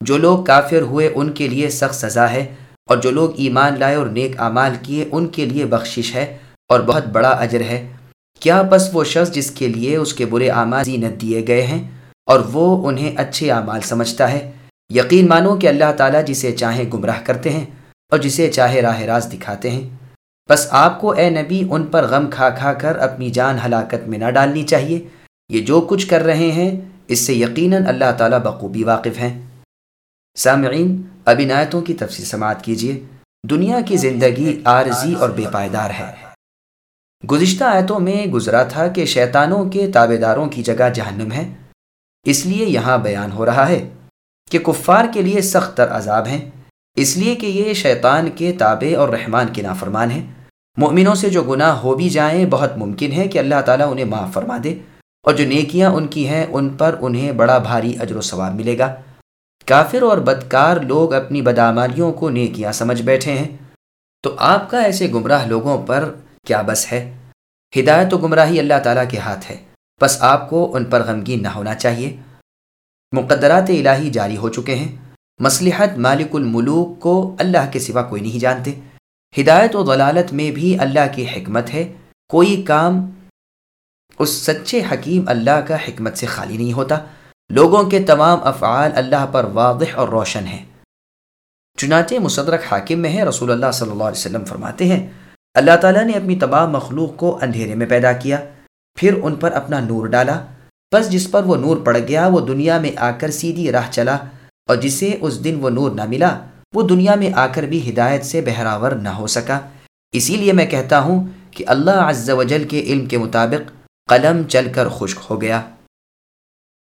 جو لوگ کافر ہوئے ان کے لیے سخت سزا ہے، اور جو لوگ ایمان لائے اور نیک اعمال کیے ان کے لیے بخشش ہے، اور بہت بڑا اجر ہے۔ کیا بس وہ شخص جس کے لیے اس کے برے اعمال زینت دیے گئے ہیں، اور وہ انہیں اچھے اعمال سمجھتا ہے؟ یقین مانو کہ اللہ تعالیٰ جسے چاہیں گمراہ کرتے ہیں، اور جسے چاہے راہ راز دکھاتے ہیں۔ بس آپ کو اے نبی ان پر غم کھا کھا کر اپنی جان ہلاکت میں نہ ڈالنی چاہیے۔ یہ جو کچھ کر رہے ہیں، اس سے یقیناً اللہ تعالیٰ بخوبی واقف ہیں۔ سامعین اب ان آیتوں کی تفصیل سماعت کیجیے۔ دنیا کی زندگی عارضی اور بے پائیدار ہے۔ گزشتہ آیتوں میں گزرا تھا کہ شیطانوں کے تابے داروں کی جگہ جہنم ہے۔ اس لیے یہاں بیان ہو رہا ہے کہ کفار کے لیے سخت تر عذاب ہیں۔ اس لیے کہ یہ شیطان کے تابع اور رحمان کے نافرمان ہیں۔ مؤمنوں سے جو گناہ ہو بھی جائیں بہت ممکن ہے کہ اللہ تعالیٰ انہیں معاف فرما دے۔ اور جو نیکیاں ان کی ہیں ان پر انہیں بڑا بھاری اجر و ثواب ملے گا۔ کافر اور بدکار لوگ اپنی بدامالیوں کو نیکیاں سمجھ بیٹھے ہیں۔ تو آپ کا ایسے گمراہ لوگوں پر کیا بس ہے؟ ہدایت و گمراہی اللہ تعالیٰ کے ہاتھ ہے۔ بس آپ کو ان پر غمگین نہ ہونا چاہیے۔ مقدرات الہی جاری ہو چکے ہیں۔ مصلحت مالک الملوک کو اللہ کے سوا کوئی نہیں جانتے۔ ہدایت و ضلالت میں بھی اللہ کی حکمت ہے۔ کوئی کام اس سچے حکیم اللہ کا حکمت سے خالی نہیں ہوتا۔ لوگوں کے تمام افعال اللہ پر واضح اور روشن ہیں۔ چنانچہ مصدرک حاکم میں ہے رسول اللہ صلی اللہ علیہ وسلم فرماتے ہیں، اللہ تعالیٰ نے اپنی تمام مخلوق کو اندھیرے میں پیدا کیا، پھر ان پر اپنا نور ڈالا، بس جس پر وہ نور پڑ گیا، وہ دنیا میں آ کر سیدھی راہ چلا، اور جسے اس دن وہ نور نہ ملا، وہ دنیا میں آ کر بھی ہدایت سے بہراور نہ ہو سکا۔ اسی لیے میں کہتا ہوں کہ اللہ عز و جل کے علم کے مطابق قلم چل کر خشک ہو گیا۔